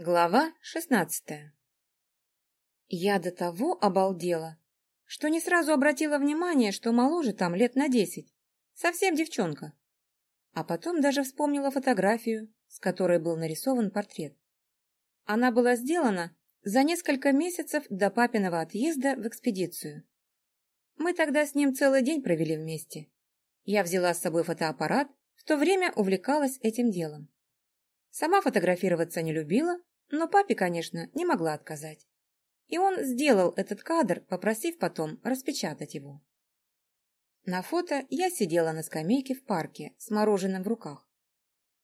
Глава шестнадцатая Я до того обалдела, что не сразу обратила внимание, что моложе там лет на десять. Совсем девчонка. А потом даже вспомнила фотографию, с которой был нарисован портрет. Она была сделана за несколько месяцев до папиного отъезда в экспедицию. Мы тогда с ним целый день провели вместе. Я взяла с собой фотоаппарат, в то время увлекалась этим делом. Сама фотографироваться не любила, но папе, конечно, не могла отказать. И он сделал этот кадр, попросив потом распечатать его. На фото я сидела на скамейке в парке с мороженым в руках.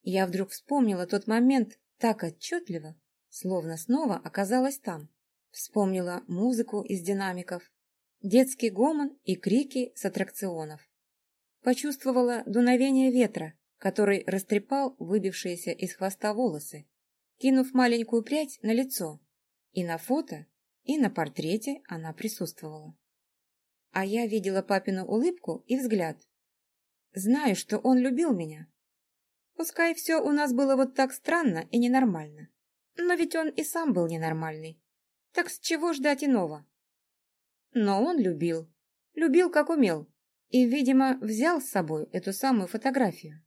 Я вдруг вспомнила тот момент так отчетливо, словно снова оказалась там. Вспомнила музыку из динамиков, детский гомон и крики с аттракционов. Почувствовала дуновение ветра, который растрепал выбившиеся из хвоста волосы, кинув маленькую прядь на лицо. И на фото, и на портрете она присутствовала. А я видела папину улыбку и взгляд. Знаю, что он любил меня. Пускай все у нас было вот так странно и ненормально. Но ведь он и сам был ненормальный. Так с чего ждать иного? Но он любил. Любил, как умел и, видимо, взял с собой эту самую фотографию.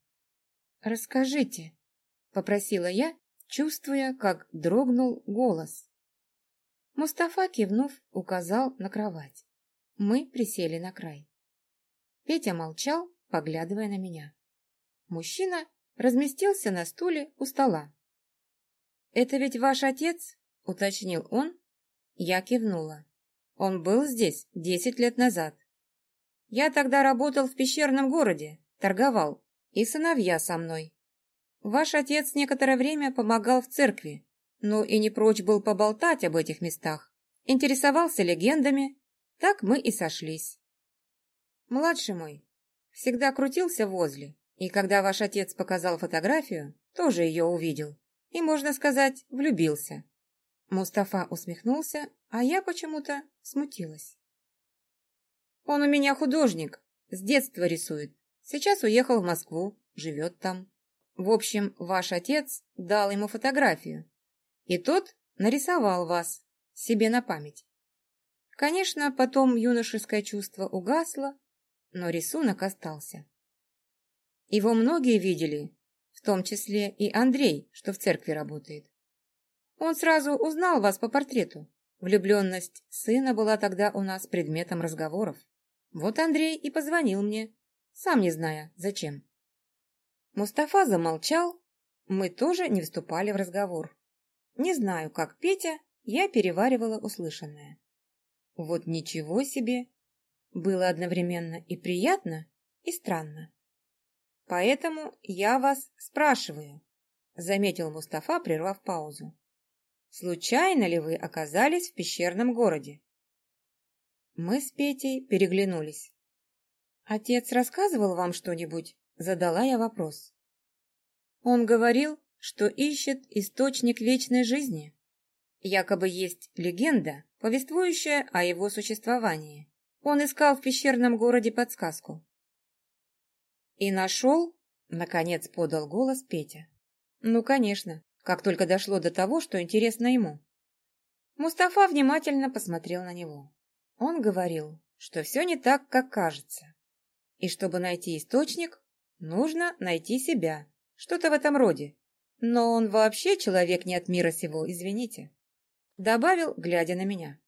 «Расскажите», — попросила я, чувствуя, как дрогнул голос. Мустафа, кивнув, указал на кровать. Мы присели на край. Петя молчал, поглядывая на меня. Мужчина разместился на стуле у стола. «Это ведь ваш отец?» — уточнил он. Я кивнула. Он был здесь десять лет назад. Я тогда работал в пещерном городе, торговал, и сыновья со мной. Ваш отец некоторое время помогал в церкви, но и не прочь был поболтать об этих местах. Интересовался легендами, так мы и сошлись. Младший мой всегда крутился возле, и когда ваш отец показал фотографию, тоже ее увидел, и, можно сказать, влюбился. Мустафа усмехнулся, а я почему-то смутилась. Он у меня художник, с детства рисует. Сейчас уехал в Москву, живет там. В общем, ваш отец дал ему фотографию, и тот нарисовал вас себе на память. Конечно, потом юношеское чувство угасло, но рисунок остался. Его многие видели, в том числе и Андрей, что в церкви работает. Он сразу узнал вас по портрету. Влюбленность сына была тогда у нас предметом разговоров. Вот Андрей и позвонил мне, сам не зная, зачем. Мустафа замолчал, мы тоже не вступали в разговор. Не знаю, как Петя, я переваривала услышанное. Вот ничего себе! Было одновременно и приятно, и странно. Поэтому я вас спрашиваю, заметил Мустафа, прервав паузу. Случайно ли вы оказались в пещерном городе? Мы с Петей переглянулись. «Отец рассказывал вам что-нибудь?» — задала я вопрос. Он говорил, что ищет источник вечной жизни. Якобы есть легенда, повествующая о его существовании. Он искал в пещерном городе подсказку. «И нашел?» — наконец подал голос Петя. «Ну, конечно, как только дошло до того, что интересно ему». Мустафа внимательно посмотрел на него. Он говорил, что все не так, как кажется. И чтобы найти источник, нужно найти себя. Что-то в этом роде. Но он вообще человек не от мира сего, извините. Добавил, глядя на меня.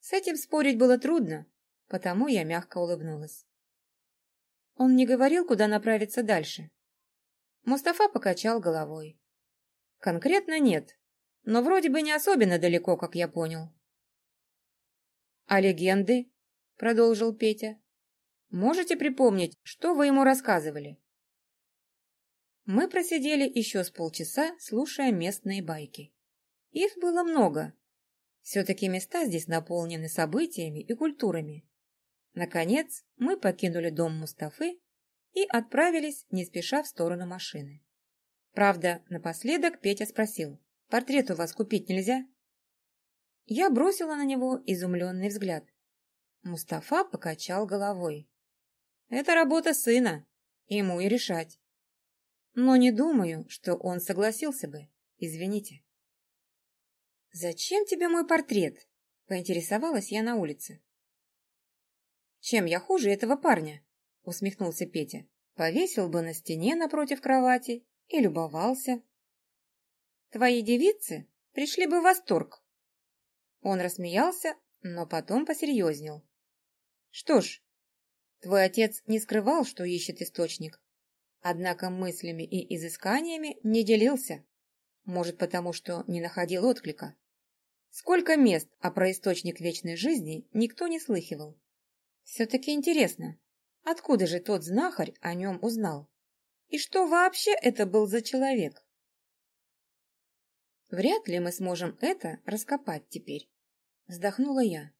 С этим спорить было трудно, потому я мягко улыбнулась. Он не говорил, куда направиться дальше. Мустафа покачал головой. Конкретно нет, но вроде бы не особенно далеко, как я понял. «А легенды?» — продолжил Петя. «Можете припомнить, что вы ему рассказывали?» Мы просидели еще с полчаса, слушая местные байки. Их было много. Все-таки места здесь наполнены событиями и культурами. Наконец, мы покинули дом Мустафы и отправились не спеша в сторону машины. Правда, напоследок Петя спросил, «Портрет у вас купить нельзя?» Я бросила на него изумленный взгляд. Мустафа покачал головой. «Это работа сына, ему и решать. Но не думаю, что он согласился бы, извините». «Зачем тебе мой портрет?» — поинтересовалась я на улице. «Чем я хуже этого парня?» — усмехнулся Петя. «Повесил бы на стене напротив кровати и любовался». «Твои девицы пришли бы в восторг». Он рассмеялся, но потом посерьезнел. «Что ж, твой отец не скрывал, что ищет источник, однако мыслями и изысканиями не делился. Может, потому что не находил отклика. Сколько мест, а про источник вечной жизни никто не слыхивал. Все-таки интересно, откуда же тот знахарь о нем узнал? И что вообще это был за человек? Вряд ли мы сможем это раскопать теперь. Вздохнула я.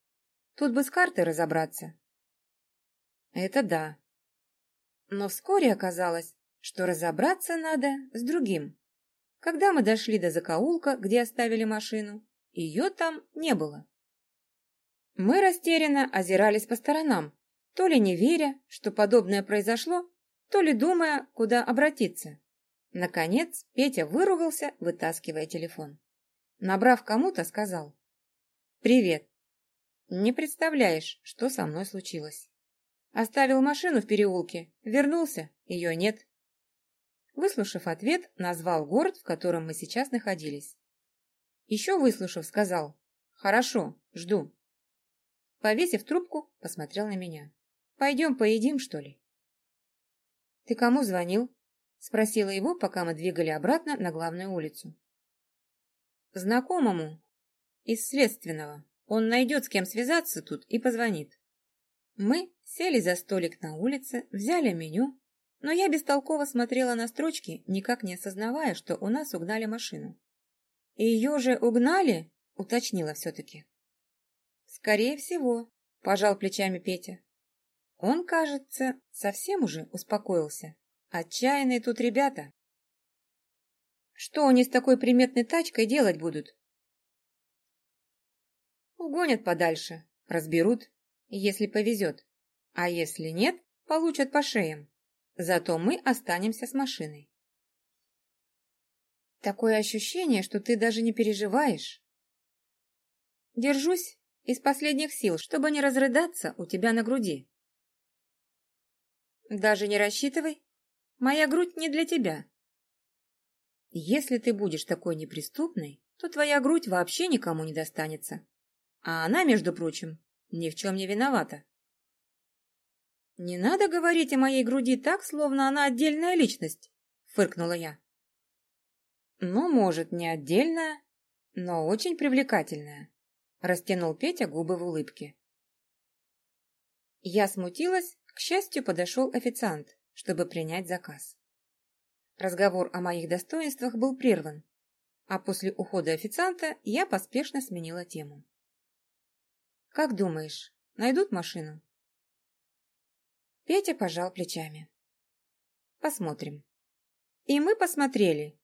Тут бы с картой разобраться. Это да. Но вскоре оказалось, что разобраться надо с другим. Когда мы дошли до закоулка, где оставили машину, ее там не было. Мы растерянно озирались по сторонам, то ли не веря, что подобное произошло, то ли думая, куда обратиться. Наконец Петя выругался, вытаскивая телефон. Набрав кому-то, сказал «Привет. Не представляешь, что со мной случилось. Оставил машину в переулке, вернулся, ее нет». Выслушав ответ, назвал город, в котором мы сейчас находились. Еще выслушав, сказал «Хорошо, жду». Повесив трубку, посмотрел на меня. «Пойдем поедим, что ли?» «Ты кому звонил?» Спросила его, пока мы двигали обратно на главную улицу. «Знакомому. Из следственного. Он найдет, с кем связаться тут и позвонит». Мы сели за столик на улице, взяли меню, но я бестолково смотрела на строчки, никак не осознавая, что у нас угнали машину. «Ее же угнали?» — уточнила все-таки. «Скорее всего», — пожал плечами Петя. Он, кажется, совсем уже успокоился. Отчаянные тут ребята. Что они с такой приметной тачкой делать будут? Угонят подальше, разберут, если повезет. А если нет, получат по шеям. Зато мы останемся с машиной. Такое ощущение, что ты даже не переживаешь. Держусь из последних сил, чтобы не разрыдаться у тебя на груди. Даже не рассчитывай. Моя грудь не для тебя. Если ты будешь такой неприступной, то твоя грудь вообще никому не достанется. А она, между прочим, ни в чем не виновата. Не надо говорить о моей груди так, словно она отдельная личность, фыркнула я. Ну, может, не отдельная, но очень привлекательная. Растянул Петя губы в улыбке. Я смутилась, к счастью, подошел официант, чтобы принять заказ. Разговор о моих достоинствах был прерван, а после ухода официанта я поспешно сменила тему. «Как думаешь, найдут машину?» Петя пожал плечами. «Посмотрим». И мы посмотрели,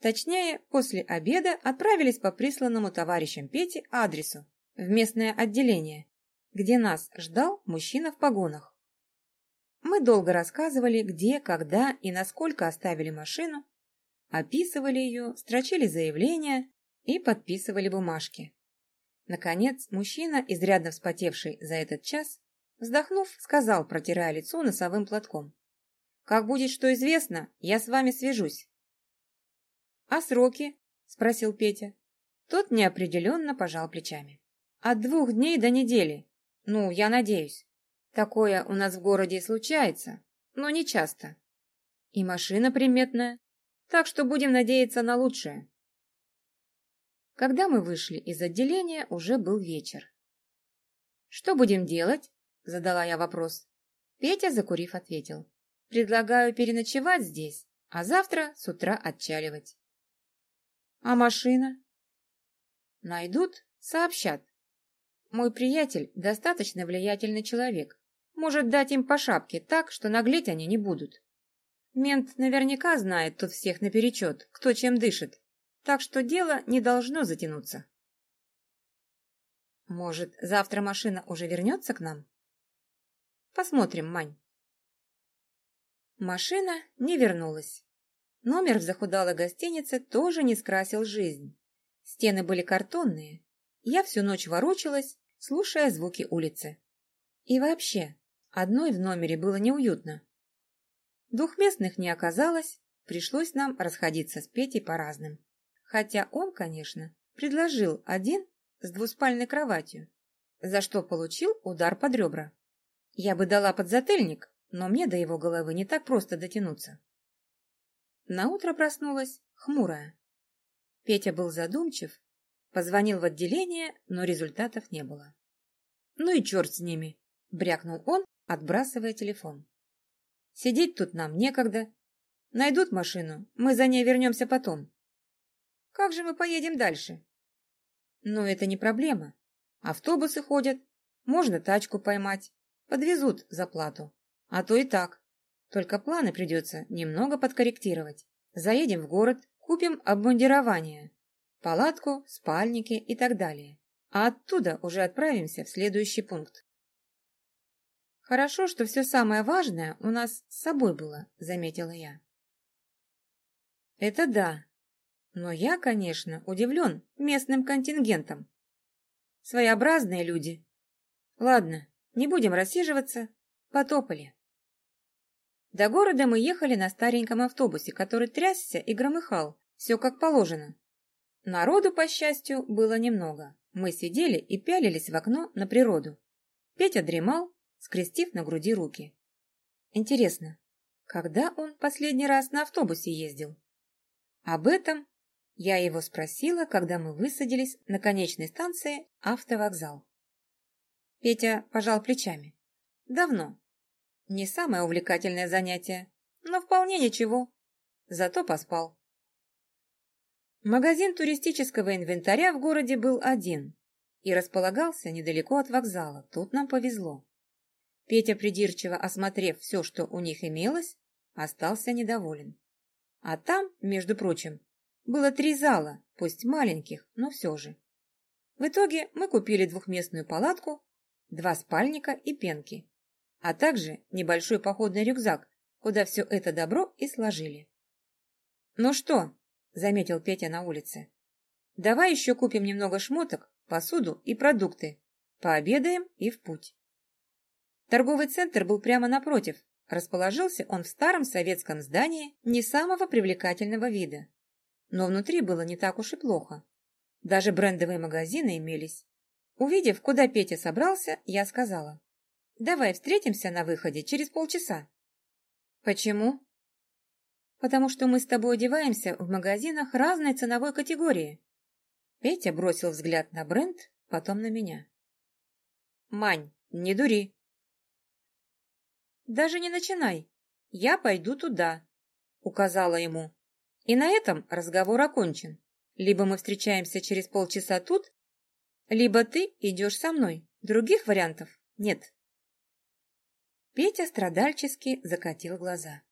Точнее, после обеда отправились по присланному товарищам Пете адресу в местное отделение, где нас ждал мужчина в погонах. Мы долго рассказывали, где, когда и насколько оставили машину, описывали ее, строчили заявления и подписывали бумажки. Наконец, мужчина, изрядно вспотевший за этот час, вздохнув, сказал, протирая лицо носовым платком. «Как будет что известно, я с вами свяжусь. «А сроки?» – спросил Петя. Тот неопределенно пожал плечами. «От двух дней до недели. Ну, я надеюсь. Такое у нас в городе случается, но не часто. И машина приметная, так что будем надеяться на лучшее». Когда мы вышли из отделения, уже был вечер. «Что будем делать?» – задала я вопрос. Петя, закурив, ответил. «Предлагаю переночевать здесь, а завтра с утра отчаливать». А машина? Найдут, сообщат. Мой приятель достаточно влиятельный человек. Может дать им по шапке так, что наглеть они не будут. Мент наверняка знает тут всех наперечет, кто чем дышит. Так что дело не должно затянуться. Может, завтра машина уже вернется к нам? Посмотрим, Мань. Машина не вернулась. Номер в захудалой гостинице тоже не скрасил жизнь. Стены были картонные. Я всю ночь ворочалась, слушая звуки улицы. И вообще, одной в номере было неуютно. Двухместных не оказалось, пришлось нам расходиться с Петей по разным. Хотя он, конечно, предложил один с двуспальной кроватью, за что получил удар под ребра. Я бы дала подзатыльник, но мне до его головы не так просто дотянуться. Наутро проснулась хмурая. Петя был задумчив, позвонил в отделение, но результатов не было. «Ну и черт с ними!» — брякнул он, отбрасывая телефон. «Сидеть тут нам некогда. Найдут машину, мы за ней вернемся потом. Как же мы поедем дальше?» «Ну, это не проблема. Автобусы ходят, можно тачку поймать, подвезут за плату. А то и так. Только планы придется немного подкорректировать. Заедем в город, купим обмундирование, палатку, спальники и так далее. А оттуда уже отправимся в следующий пункт. Хорошо, что все самое важное у нас с собой было, заметила я. Это да. Но я, конечно, удивлен местным контингентом. Своеобразные люди. Ладно, не будем рассиживаться. Потопали. До города мы ехали на стареньком автобусе, который трясся и громыхал, все как положено. Народу, по счастью, было немного. Мы сидели и пялились в окно на природу. Петя дремал, скрестив на груди руки. Интересно, когда он последний раз на автобусе ездил? Об этом я его спросила, когда мы высадились на конечной станции автовокзал. Петя пожал плечами. Давно. Не самое увлекательное занятие, но вполне ничего. Зато поспал. Магазин туристического инвентаря в городе был один и располагался недалеко от вокзала. Тут нам повезло. Петя, придирчиво осмотрев все, что у них имелось, остался недоволен. А там, между прочим, было три зала, пусть маленьких, но все же. В итоге мы купили двухместную палатку, два спальника и пенки а также небольшой походный рюкзак, куда все это добро и сложили. «Ну что?» – заметил Петя на улице. «Давай еще купим немного шмоток, посуду и продукты. Пообедаем и в путь». Торговый центр был прямо напротив. Расположился он в старом советском здании не самого привлекательного вида. Но внутри было не так уж и плохо. Даже брендовые магазины имелись. Увидев, куда Петя собрался, я сказала. Давай встретимся на выходе через полчаса. Почему? Потому что мы с тобой одеваемся в магазинах разной ценовой категории. Петя бросил взгляд на бренд, потом на меня. Мань, не дури. Даже не начинай. Я пойду туда, указала ему. И на этом разговор окончен. Либо мы встречаемся через полчаса тут, либо ты идешь со мной. Других вариантов нет. Петя страдальчески закатил глаза.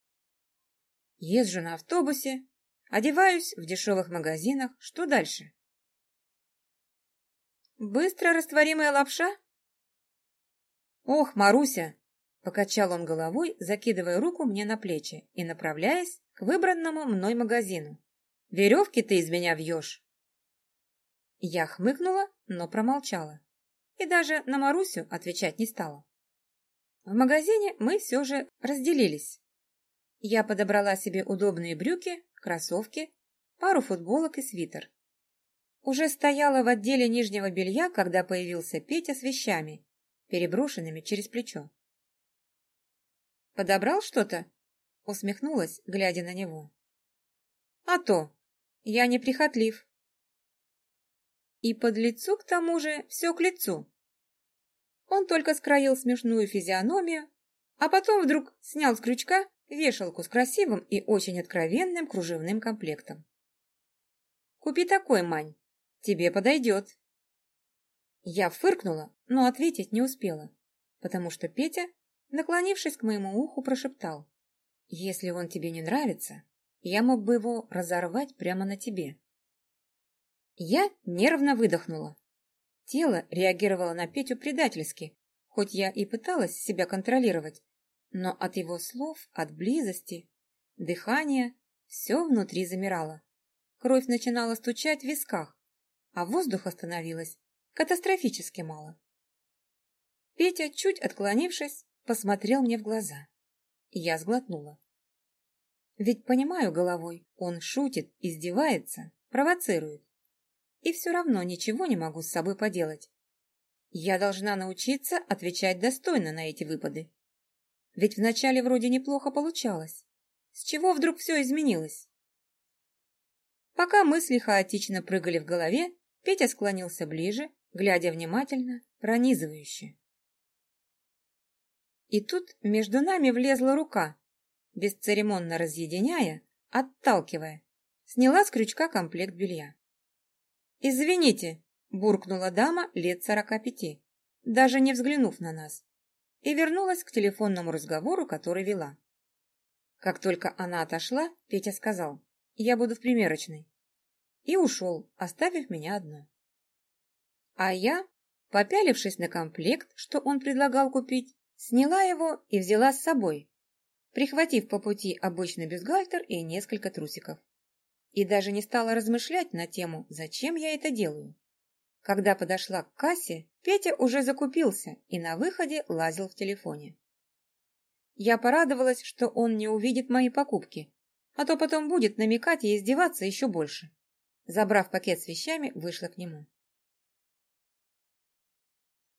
Езжу на автобусе, одеваюсь в дешевых магазинах. Что дальше? Быстро растворимая лапша? Ох, Маруся! Покачал он головой, закидывая руку мне на плечи и направляясь к выбранному мной магазину. Веревки ты из меня вьешь. Я хмыкнула, но промолчала. И даже на Марусю отвечать не стала. В магазине мы все же разделились. Я подобрала себе удобные брюки, кроссовки, пару футболок и свитер. Уже стояла в отделе нижнего белья, когда появился Петя с вещами, переброшенными через плечо. «Подобрал что-то?» — усмехнулась, глядя на него. «А то! Я неприхотлив!» И под лицу, к тому же, все к лицу. Он только скроил смешную физиономию, а потом вдруг снял с крючка вешалку с красивым и очень откровенным кружевным комплектом. «Купи такой, Мань, тебе подойдет». Я фыркнула, но ответить не успела, потому что Петя, наклонившись к моему уху, прошептал. «Если он тебе не нравится, я мог бы его разорвать прямо на тебе». Я нервно выдохнула. Тело реагировало на Петю предательски, хоть я и пыталась себя контролировать, но от его слов, от близости, дыхания, все внутри замирало. Кровь начинала стучать в висках, а воздуха становилось катастрофически мало. Петя, чуть отклонившись, посмотрел мне в глаза. Я сглотнула. Ведь понимаю головой, он шутит, издевается, провоцирует. И все равно ничего не могу с собой поделать. Я должна научиться отвечать достойно на эти выпады. Ведь вначале вроде неплохо получалось. С чего вдруг все изменилось? Пока мысли хаотично прыгали в голове, Петя склонился ближе, глядя внимательно, пронизывающе. И тут между нами влезла рука, бесцеремонно разъединяя, отталкивая, сняла с крючка комплект белья. «Извините», — буркнула дама лет сорока пяти, даже не взглянув на нас, и вернулась к телефонному разговору, который вела. Как только она отошла, Петя сказал, «Я буду в примерочной», и ушел, оставив меня одну. А я, попялившись на комплект, что он предлагал купить, сняла его и взяла с собой, прихватив по пути обычный бюстгальтер и несколько трусиков. И даже не стала размышлять на тему, зачем я это делаю. Когда подошла к кассе, Петя уже закупился и на выходе лазил в телефоне. Я порадовалась, что он не увидит мои покупки, а то потом будет намекать и издеваться еще больше. Забрав пакет с вещами, вышла к нему.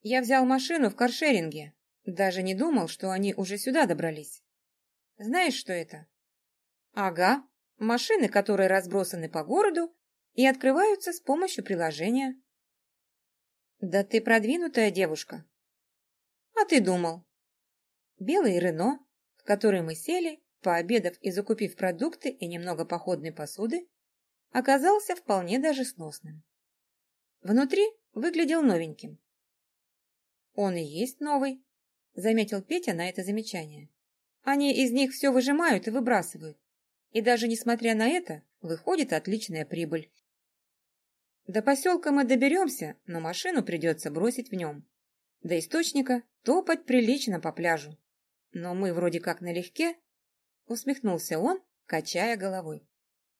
Я взял машину в каршеринге. Даже не думал, что они уже сюда добрались. Знаешь, что это? Ага, машины, которые разбросаны по городу и открываются с помощью приложения. Да ты продвинутая девушка. А ты думал? Белый Рено, в который мы сели, пообедав и закупив продукты и немного походной посуды, оказался вполне даже сносным. Внутри выглядел новеньким. Он и есть новый, заметил Петя на это замечание. Они из них все выжимают и выбрасывают. И даже несмотря на это, выходит отличная прибыль. До поселка мы доберемся, но машину придется бросить в нем. До источника топать прилично по пляжу. Но мы вроде как налегке, усмехнулся он, качая головой.